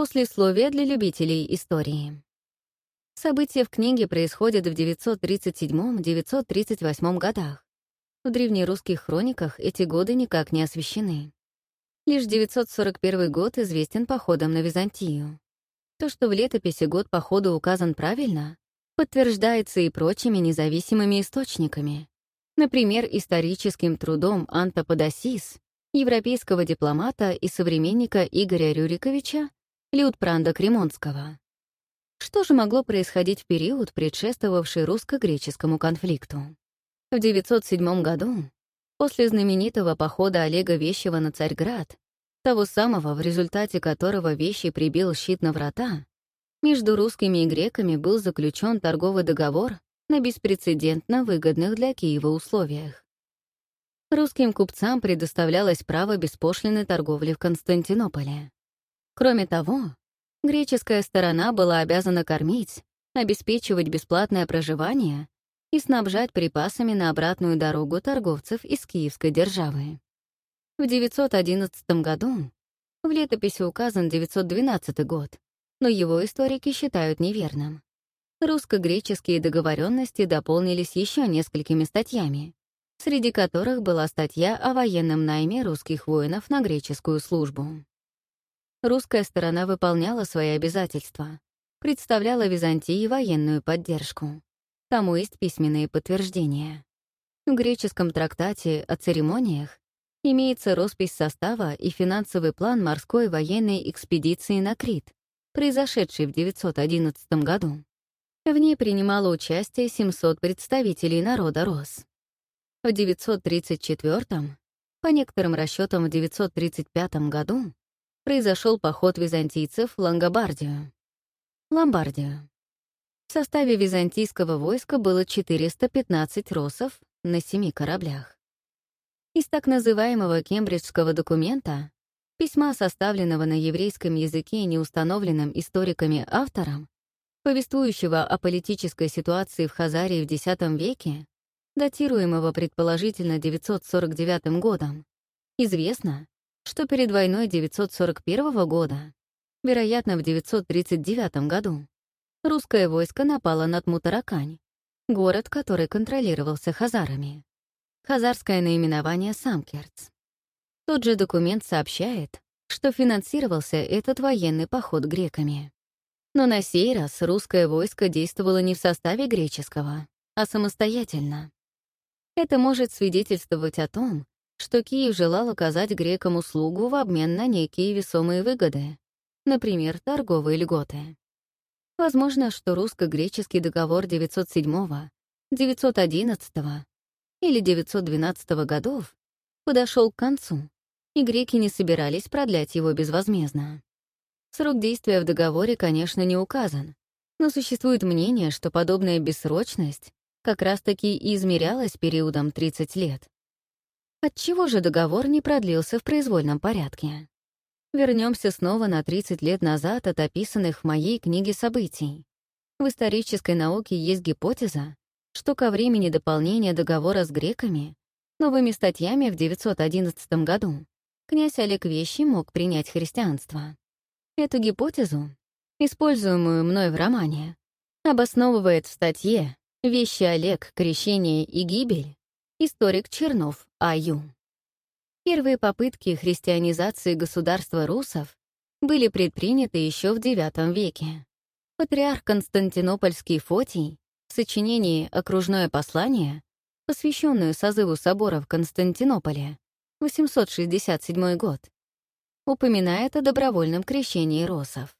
Послесловие для любителей истории. События в книге происходят в 937-938 годах. В древнерусских хрониках эти годы никак не освещены. Лишь 941 год известен походом на Византию. То, что в летописи год похода указан правильно, подтверждается и прочими независимыми источниками. Например, историческим трудом Анта Подосис, европейского дипломата и современника Игоря Рюриковича, Людпранда Кремонского. Что же могло происходить в период, предшествовавший русско-греческому конфликту? В 907 году, после знаменитого похода Олега Вещева на Царьград, того самого, в результате которого Вещий прибил щит на врата, между русскими и греками был заключен торговый договор на беспрецедентно выгодных для Киева условиях. Русским купцам предоставлялось право беспошлиной торговли в Константинополе. Кроме того, греческая сторона была обязана кормить, обеспечивать бесплатное проживание и снабжать припасами на обратную дорогу торговцев из Киевской державы. В 911 году в летописи указан 912 год, но его историки считают неверным. Русско-греческие договоренности дополнились еще несколькими статьями, среди которых была статья о военном найме русских воинов на греческую службу. Русская сторона выполняла свои обязательства, представляла Византии военную поддержку. Тому есть письменные подтверждения. В греческом трактате о церемониях имеется роспись состава и финансовый план морской военной экспедиции на Крит, произошедшей в 911 году. В ней принимало участие 700 представителей народа Рос. В 934 по некоторым расчетам в 935 году, произошел поход византийцев в Лангобардию. Ломбардию. В составе византийского войска было 415 росов на семи кораблях. Из так называемого кембриджского документа, письма, составленного на еврейском языке неустановленным историками автором, повествующего о политической ситуации в Хазарии в X веке, датируемого предположительно 949 годом, известно, что перед войной 941 года, вероятно, в 939 году, русское войско напало над Мутаракань, город, который контролировался хазарами. Хазарское наименование Самкерц. Тот же документ сообщает, что финансировался этот военный поход греками. Но на сей раз русское войско действовало не в составе греческого, а самостоятельно. Это может свидетельствовать о том, что Киев желал оказать грекам услугу в обмен на некие весомые выгоды, например, торговые льготы. Возможно, что русско-греческий договор 907, 911 или 912 годов подошел к концу, и греки не собирались продлять его безвозмездно. Срок действия в договоре, конечно, не указан, но существует мнение, что подобная бессрочность как раз-таки и измерялась периодом 30 лет. Отчего же договор не продлился в произвольном порядке? Вернемся снова на 30 лет назад от описанных в моей книге событий. В исторической науке есть гипотеза, что ко времени дополнения договора с греками новыми статьями в 911 году князь Олег Вещий мог принять христианство. Эту гипотезу, используемую мной в романе, обосновывает в статье «Вещи Олег. Крещение и гибель» историк Чернов А.Ю. Первые попытки христианизации государства русов были предприняты еще в IX веке. Патриарх Константинопольский Фотий в сочинении «Окружное послание», посвященное созыву собора в Константинополе, 867 год, упоминает о добровольном крещении росов.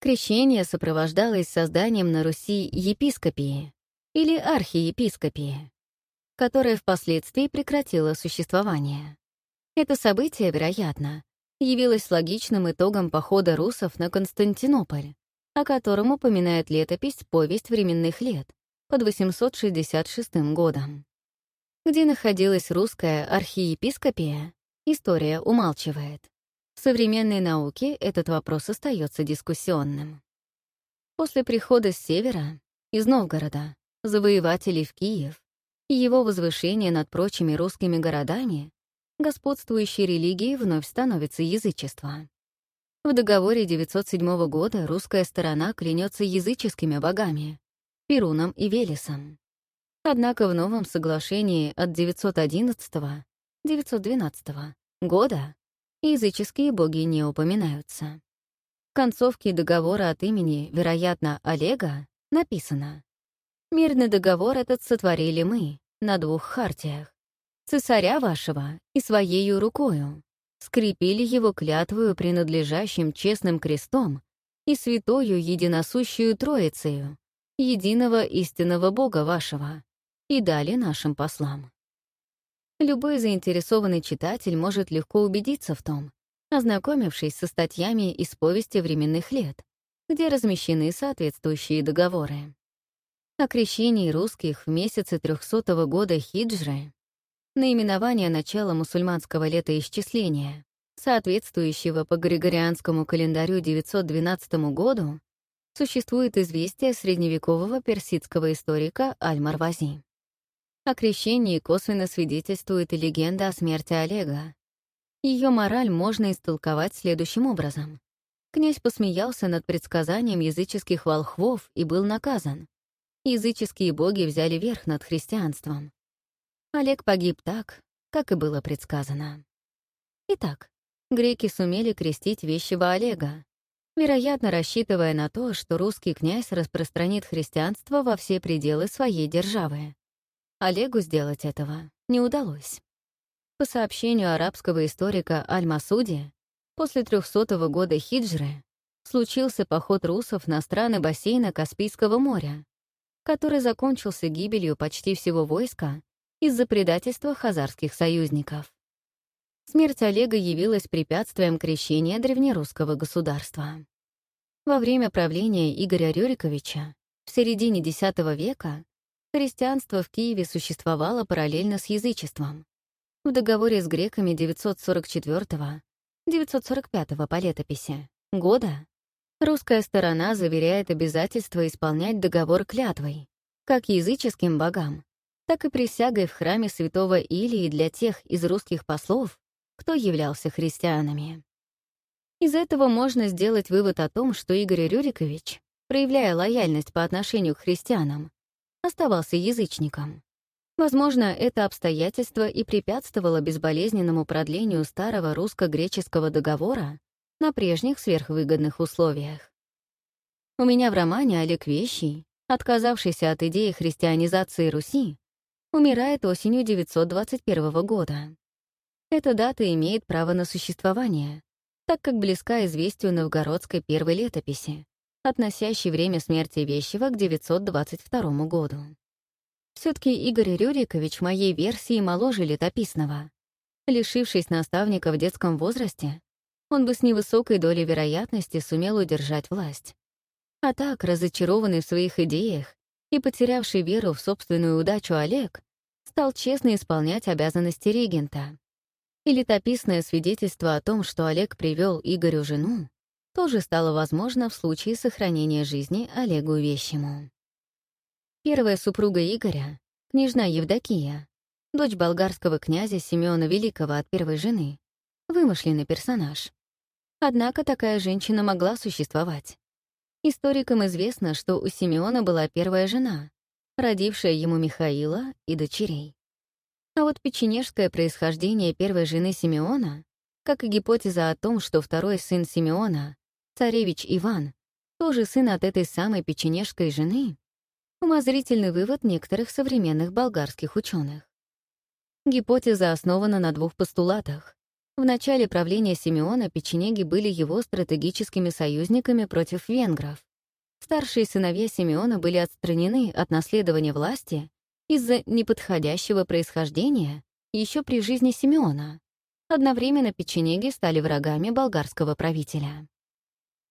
Крещение сопровождалось созданием на Руси епископии или архиепископии, которое впоследствии прекратило существование. Это событие, вероятно, явилось логичным итогом похода русов на Константинополь, о котором упоминает летопись «Повесть временных лет» под 866 годом. Где находилась русская архиепископия, история умалчивает. В современной науке этот вопрос остается дискуссионным. После прихода с севера, из Новгорода, завоевателей в Киев, его возвышение над прочими русскими городами, господствующей религией вновь становится язычество. В договоре 907 года русская сторона клянется языческими богами — Перуном и Велесом. Однако в новом соглашении от 911-912 года языческие боги не упоминаются. В концовке договора от имени, вероятно, Олега написано «Мирный договор этот сотворили мы на двух хартиях, цесаря вашего и своею рукою, скрепили его клятвою, принадлежащим честным крестом и святою единосущую Троицею, единого истинного Бога вашего, и дали нашим послам. Любой заинтересованный читатель может легко убедиться в том, ознакомившись со статьями из повести временных лет, где размещены соответствующие договоры. О крещении русских в месяце 300 года хиджры наименование начала мусульманского летоисчисления, соответствующего по Григорианскому календарю 912 году, существует известие средневекового персидского историка Аль-Марвази. О крещении косвенно свидетельствует и легенда о смерти Олега. Ее мораль можно истолковать следующим образом. Князь посмеялся над предсказанием языческих волхвов и был наказан. Языческие боги взяли верх над христианством. Олег погиб так, как и было предсказано. Итак, греки сумели крестить вещего Олега, вероятно, рассчитывая на то, что русский князь распространит христианство во все пределы своей державы. Олегу сделать этого не удалось. По сообщению арабского историка Аль-Масуди, после 300 года хиджры случился поход русов на страны бассейна Каспийского моря, который закончился гибелью почти всего войска из-за предательства хазарских союзников. Смерть Олега явилась препятствием крещения древнерусского государства. Во время правления Игоря Рюриковича в середине X века христианство в Киеве существовало параллельно с язычеством. В договоре с греками 944-945 по летописи года русская сторона заверяет обязательство исполнять договор клятвой, как языческим богам, так и присягой в храме святого Илии для тех из русских послов, кто являлся христианами. Из этого можно сделать вывод о том, что Игорь Рюрикович, проявляя лояльность по отношению к христианам, оставался язычником. Возможно, это обстоятельство и препятствовало безболезненному продлению старого русско-греческого договора на прежних сверхвыгодных условиях. У меня в романе Олег Вещий, отказавшийся от идеи христианизации Руси, умирает осенью 921 года. Эта дата имеет право на существование, так как близка известию новгородской первой летописи, относящей время смерти Вещева к 922 году. все таки Игорь Рюрикович моей версии моложе летописного. Лишившись наставника в детском возрасте, он бы с невысокой долей вероятности сумел удержать власть. А так, разочарованный в своих идеях и потерявший веру в собственную удачу Олег стал честно исполнять обязанности регента. И летописное свидетельство о том, что Олег привел Игорю жену, тоже стало возможно в случае сохранения жизни Олегу Вещему. Первая супруга Игоря, княжна Евдокия, дочь болгарского князя Симеона Великого от первой жены, вымышленный персонаж. Однако такая женщина могла существовать. Историкам известно, что у Симеона была первая жена, родившая ему Михаила и дочерей. А вот печенежское происхождение первой жены Симеона, как и гипотеза о том, что второй сын Симеона, царевич Иван, тоже сын от этой самой печенежской жены, умозрительный вывод некоторых современных болгарских ученых. Гипотеза основана на двух постулатах. В начале правления Симеона печенеги были его стратегическими союзниками против венгров. Старшие сыновья Симеона были отстранены от наследования власти из-за неподходящего происхождения еще при жизни Симеона. Одновременно печенеги стали врагами болгарского правителя.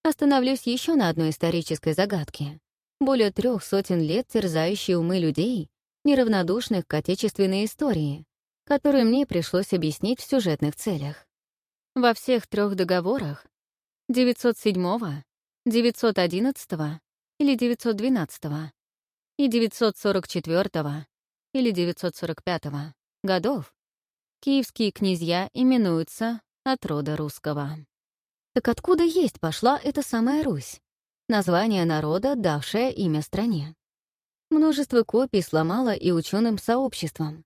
Остановлюсь еще на одной исторической загадке. Более трех сотен лет терзающие умы людей, неравнодушных к отечественной истории, которую мне пришлось объяснить в сюжетных целях. Во всех трех договорах 907, 911 или 912 и 944 или 945 годов киевские князья именуются от рода русского. Так откуда есть пошла эта самая Русь? Название народа, давшее имя стране. Множество копий сломало и ученым сообществом,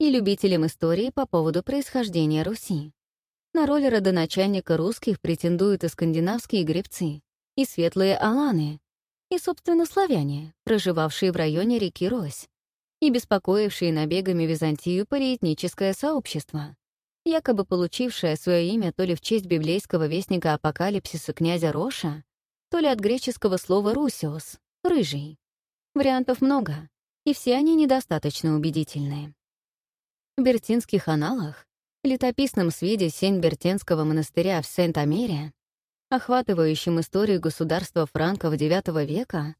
и любителям истории по поводу происхождения Руси. На роль родоначальника русских претендуют и скандинавские гребцы, и светлые аланы, и, собственно, славяне, проживавшие в районе реки Рось, и беспокоившие набегами Византию полиэтническое сообщество, якобы получившее свое имя то ли в честь библейского вестника апокалипсиса князя Роша, то ли от греческого слова «русиос» — «рыжий». Вариантов много, и все они недостаточно убедительные. Бертинских аналах, летописном свиде Сень-Бертенского монастыря в Сент-Амере, охватывающем историю государства франков IX века,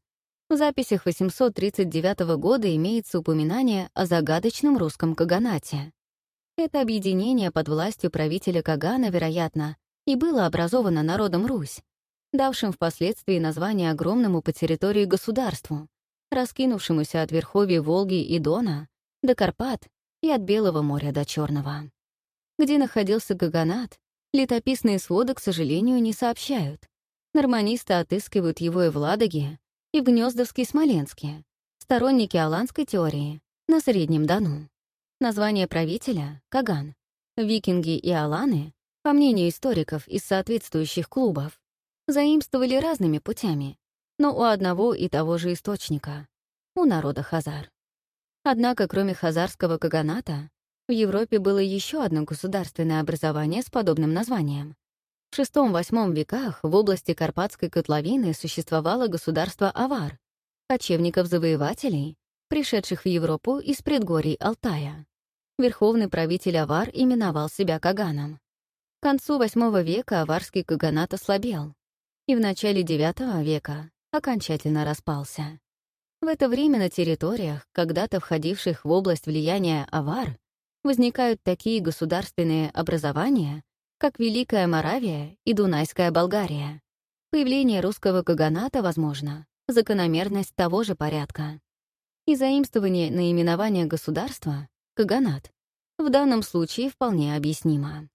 в записях 839 года имеется упоминание о загадочном русском каганате. Это объединение под властью правителя Кагана, вероятно, и было образовано народом Русь, давшим впоследствии название огромному по территории государству, раскинувшемуся от верховья Волги и Дона до Карпат и от Белого моря до Черного. Где находился Гаганат, летописные своды, к сожалению, не сообщают. Норманисты отыскивают его и в Ладоге, и в Гнездовске Смоленске, сторонники аланской теории, на Среднем Дону. Название правителя — Каган. Викинги и аланы, по мнению историков из соответствующих клубов, заимствовали разными путями, но у одного и того же источника — у народа Хазар. Однако, кроме хазарского каганата, в Европе было еще одно государственное образование с подобным названием. В VI-VIII веках в области Карпатской котловины существовало государство Авар, кочевников-завоевателей, пришедших в Европу из предгорий Алтая. Верховный правитель Авар именовал себя Каганом. К концу VIII века аварский каганат ослабел, и в начале IX века окончательно распался. В это время на территориях, когда-то входивших в область влияния Авар, возникают такие государственные образования, как Великая Моравия и Дунайская Болгария. Появление русского каганата, возможно, закономерность того же порядка. И заимствование наименования государства, каганат, в данном случае вполне объяснимо.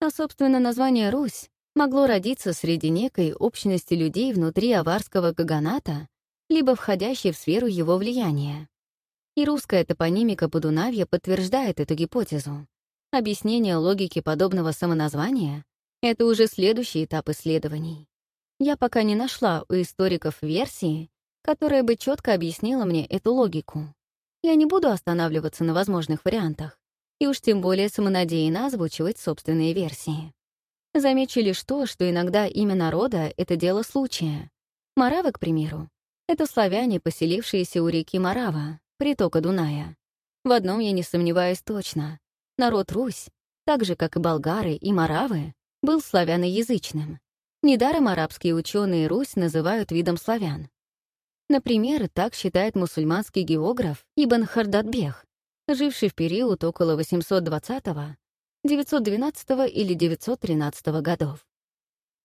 А, собственно, название «Русь» могло родиться среди некой общности людей внутри аварского каганата, либо входящей в сферу его влияния. И русская топонимика Подунавья подтверждает эту гипотезу. Объяснение логики подобного самоназвания — это уже следующий этап исследований. Я пока не нашла у историков версии, которая бы четко объяснила мне эту логику. Я не буду останавливаться на возможных вариантах, и уж тем более самонадеянно озвучивать собственные версии. Замечу лишь то, что иногда имя народа — это дело случая. Маравы, к примеру, — это славяне, поселившиеся у реки Марава, притока Дуная. В одном я не сомневаюсь точно. Народ Русь, так же, как и болгары и маравы, был славяноязычным. Недаром арабские ученые Русь называют видом славян. Например, так считает мусульманский географ Ибн Хардадбех, живший в период около 820 912 или 913 годов.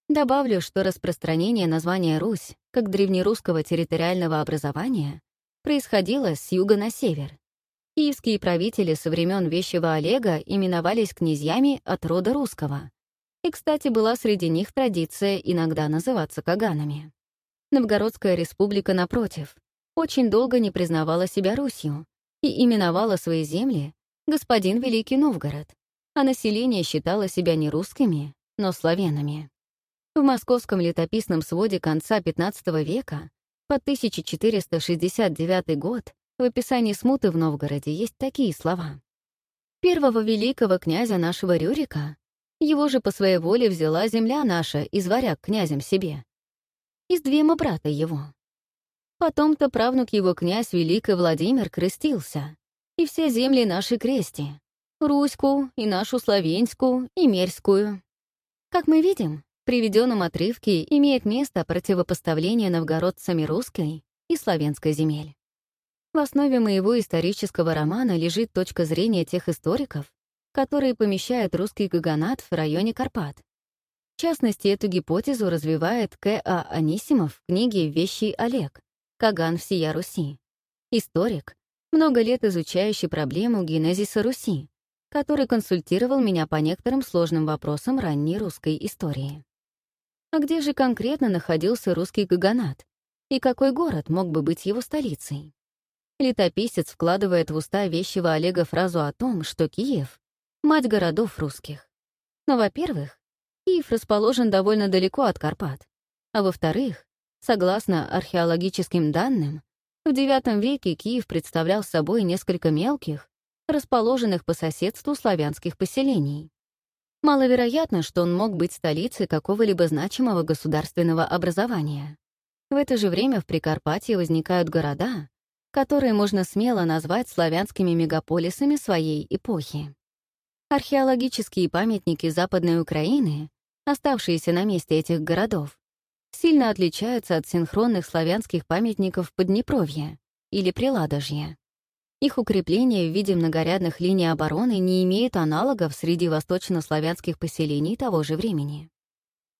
Добавлю, что распространение названия Русь как древнерусского территориального образования происходило с юга на север. Киевские правители со времен Вещего Олега именовались князьями от рода русского. И, кстати, была среди них традиция иногда называться каганами. Новгородская республика, напротив, очень долго не признавала себя Русью и именовала свои земли господин Великий Новгород, а население считало себя не русскими, но славянами. В московском летописном своде конца XV века по 1469 год в описании смуты в Новгороде есть такие слова. «Первого великого князя нашего Рюрика, его же по своей воле взяла земля наша из варяг князем себе, из двема брата его. Потом-то правнук его князь Великий Владимир крестился, и все земли наши крести, Руську, и нашу Словенскую, и Мерзкую. Как мы видим, в приведенном отрывке имеет место противопоставление новгородцами русской и славянской земель. В основе моего исторического романа лежит точка зрения тех историков, которые помещают русский гаганат в районе Карпат. В частности, эту гипотезу развивает К.А. Анисимов в книге «Вещий Олег. Каган всея Руси». Историк, много лет изучающий проблему генезиса Руси, который консультировал меня по некоторым сложным вопросам ранней русской истории. А где же конкретно находился русский Гаганат? И какой город мог бы быть его столицей? Летописец вкладывает в уста вещего Олега фразу о том, что Киев — мать городов русских. Но, во-первых, Киев расположен довольно далеко от Карпат, а во-вторых, согласно археологическим данным, в IX веке Киев представлял собой несколько мелких, расположенных по соседству славянских поселений. Маловероятно, что он мог быть столицей какого-либо значимого государственного образования. В это же время в Прикарпатье возникают города, которые можно смело назвать славянскими мегаполисами своей эпохи. Археологические памятники Западной Украины, оставшиеся на месте этих городов, сильно отличаются от синхронных славянских памятников Поднепровья или Приладожья. Их укрепление в виде многорядных линий обороны не имеет аналогов среди восточнославянских поселений того же времени.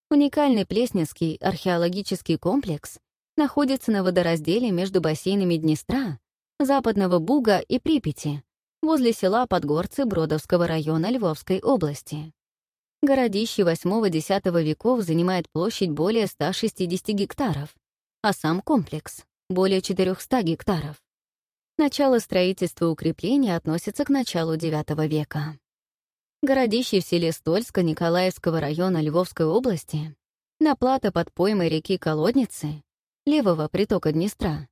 Уникальный Плесневский археологический комплекс находится на водоразделе между бассейнами Днестра, Западного Буга и Припяти, возле села Подгорцы Бродовского района Львовской области. Городище 8-10 веков занимает площадь более 160 гектаров, а сам комплекс — более 400 гектаров. Начало строительства укрепления относится к началу IX века. Городище в селе Стольска Николаевского района Львовской области на плато под поймой реки Колодницы, левого притока Днестра,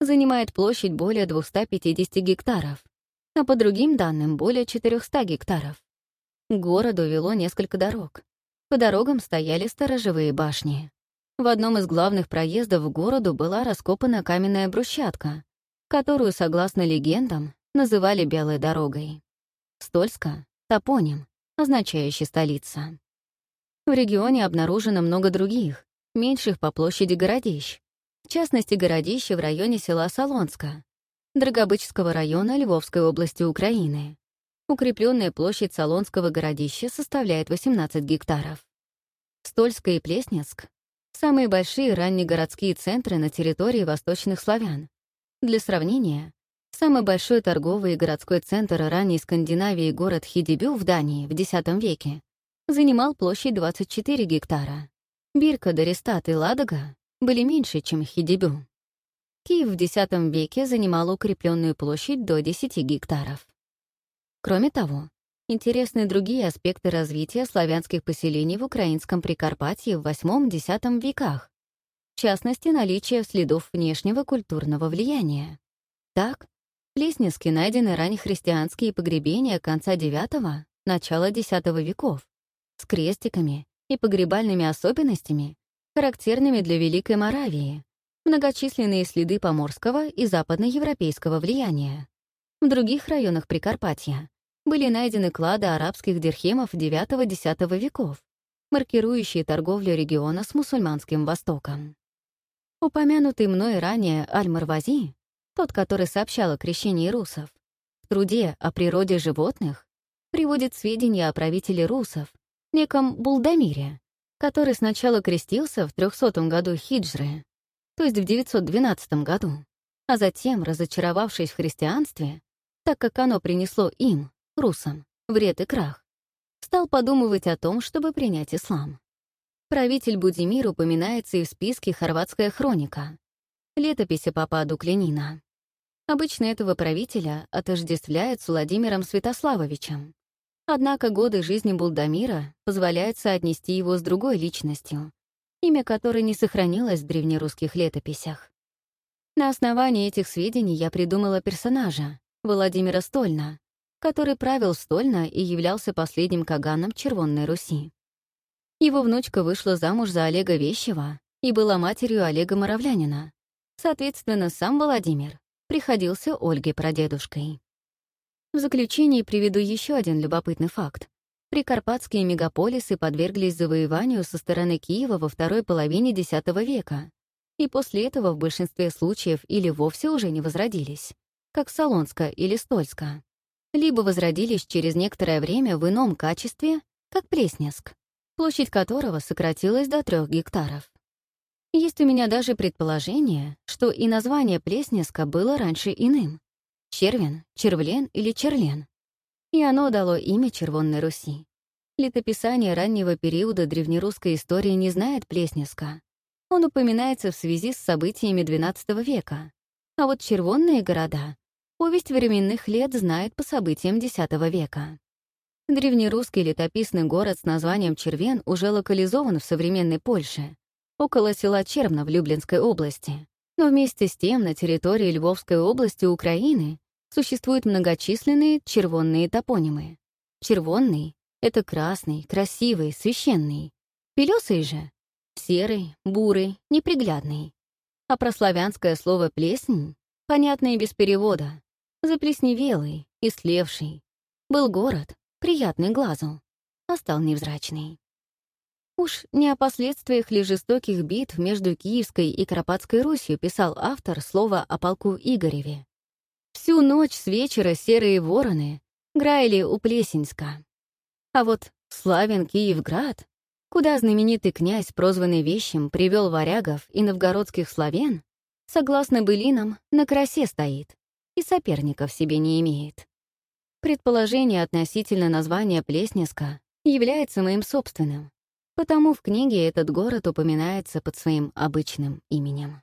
занимает площадь более 250 гектаров, а по другим данным более 400 гектаров. К городу вело несколько дорог. По дорогам стояли сторожевые башни. В одном из главных проездов в городу была раскопана каменная брусчатка, которую, согласно легендам, называли Белой дорогой. Стольска — топоним, означающий «столица». В регионе обнаружено много других, меньших по площади городищ, в частности, городище в районе села Солонска, Драгобычского района Львовской области Украины. Укрепленная площадь Солонского городища составляет 18 гектаров. Стольска и Плеснецк — самые большие раннегородские центры на территории восточных славян, для сравнения, самый большой торговый и городской центр ранней Скандинавии город Хидибю в Дании в X веке занимал площадь 24 гектара. Бирка, Дорестат и Ладога были меньше, чем Хидибю. Киев в X веке занимал укрепленную площадь до 10 гектаров. Кроме того, интересны другие аспекты развития славянских поселений в украинском Прикарпатье в VIII-X веках, в частности, наличие следов внешнего культурного влияния. Так, в Плесневске найдены раннехристианские погребения конца IX — начала X веков с крестиками и погребальными особенностями, характерными для Великой Моравии, многочисленные следы поморского и западноевропейского влияния. В других районах Прикарпатья были найдены клады арабских дирхемов IX-X веков, маркирующие торговлю региона с мусульманским Востоком. Упомянутый мной ранее Аль-Марвази, тот, который сообщал о крещении русов, в труде о природе животных приводит сведения о правителе русов, неком Булдамире, который сначала крестился в 300 году хиджры, то есть в 912 году, а затем, разочаровавшись в христианстве, так как оно принесло им, русам, вред и крах, стал подумывать о том, чтобы принять ислам. Правитель Будимир упоминается и в списке «Хорватская хроника», летописи папа Дуклянина. Обычно этого правителя отождествляют с Владимиром Святославовичем. Однако годы жизни Булдамира позволяют соотнести его с другой личностью, имя которой не сохранилось в древнерусских летописях. На основании этих сведений я придумала персонажа, Владимира Стольна, который правил Стольна и являлся последним каганом Червонной Руси. Его внучка вышла замуж за Олега Вещева и была матерью Олега Моровлянина. Соответственно, сам Владимир приходился Ольге прадедушкой. В заключении приведу еще один любопытный факт. Прикарпатские мегаполисы подверглись завоеванию со стороны Киева во второй половине X века, и после этого в большинстве случаев или вовсе уже не возродились, как Солонска или Стольска, либо возродились через некоторое время в ином качестве, как Плеснеск площадь которого сократилась до трех гектаров. Есть у меня даже предположение, что и название Плеснеска было раньше иным — Червен, Червлен или Черлен. И оно дало имя Червонной Руси. Летописание раннего периода древнерусской истории не знает Плесневска. Он упоминается в связи с событиями XII века. А вот червонные города повесть временных лет знает по событиям X века. Древнерусский летописный город с названием Червен уже локализован в современной Польше, около села Червна в Люблинской области. Но вместе с тем на территории Львовской области Украины существуют многочисленные червонные топонимы. Червонный — это красный, красивый, священный. Пелёсый же — серый, бурый, неприглядный. А прославянское слово «плесень» понятно и без перевода. Заплесневелый, слевший. Был город, приятный глазу, а стал невзрачный. Уж не о последствиях ли жестоких битв между Киевской и Кропатской Русью писал автор слова о полку Игореве. Всю ночь с вечера серые вороны граяли у Плесенска. А вот славен Киевград, куда знаменитый князь, прозванный Вещим, привел варягов и новгородских славян, согласно былинам, на красе стоит и соперников себе не имеет. Предположение относительно названия Плеснеска является моим собственным, потому в книге этот город упоминается под своим обычным именем.